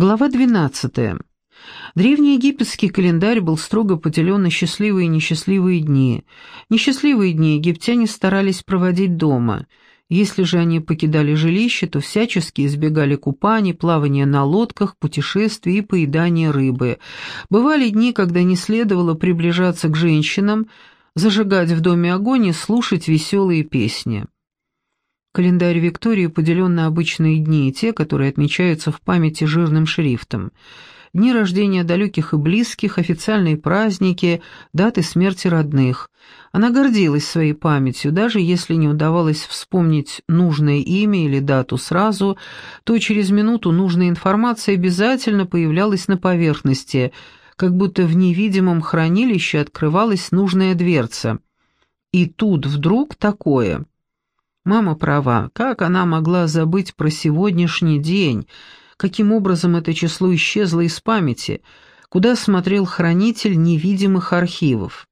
Глава 12. Древний египетский календарь был строго поделен на счастливые и несчастливые дни. Несчастливые дни египтяне старались проводить дома. Если же они покидали жилище, то всячески избегали купаний, плавания на лодках, путешествий и поедания рыбы. Бывали дни, когда не следовало приближаться к женщинам, зажигать в доме огонь и слушать веселые песни. Календарь Виктории поделен на обычные дни, те, которые отмечаются в памяти жирным шрифтом. Дни рождения далеких и близких, официальные праздники, даты смерти родных. Она гордилась своей памятью, даже если не удавалось вспомнить нужное имя или дату сразу, то через минуту нужная информация обязательно появлялась на поверхности, как будто в невидимом хранилище открывалась нужная дверца. И тут вдруг такое – Мама права, как она могла забыть про сегодняшний день? Каким образом это число исчезло из памяти? Куда смотрел хранитель невидимых архивов?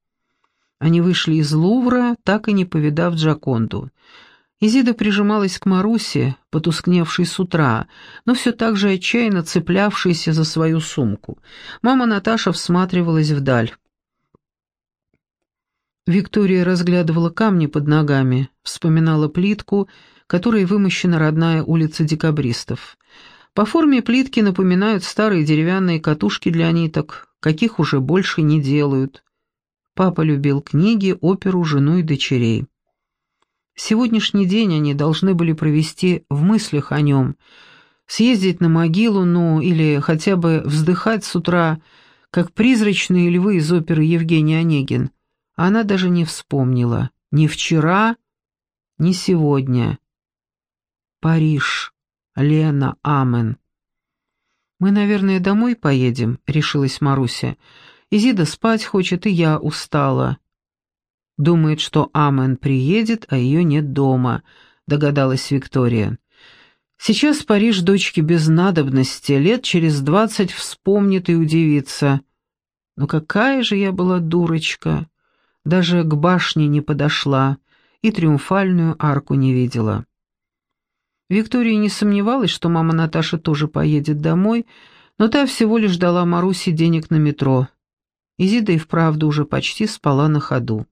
Они вышли из Лувра, так и не повидав Джаконду. Изида прижималась к Марусе, потускневшей с утра, но все так же отчаянно цеплявшейся за свою сумку. Мама Наташа всматривалась вдаль. Виктория разглядывала камни под ногами, вспоминала плитку, которой вымощена родная улица декабристов. По форме плитки напоминают старые деревянные катушки для ниток, каких уже больше не делают. Папа любил книги, оперу, жену и дочерей. Сегодняшний день они должны были провести в мыслях о нем, съездить на могилу, ну, или хотя бы вздыхать с утра, как призрачные львы из оперы Евгений Онегин, она даже не вспомнила. Ни вчера, ни сегодня. Париж. Лена Амен. «Мы, наверное, домой поедем», — решилась Маруся. «Изида спать хочет, и я устала». «Думает, что Амен приедет, а ее нет дома», — догадалась Виктория. «Сейчас Париж дочке без надобности, лет через двадцать вспомнит и удивится. Но какая же я была дурочка!» Даже к башне не подошла и триумфальную арку не видела. Виктория не сомневалась, что мама Наташа тоже поедет домой, но та всего лишь дала Марусе денег на метро. Изида и вправду уже почти спала на ходу.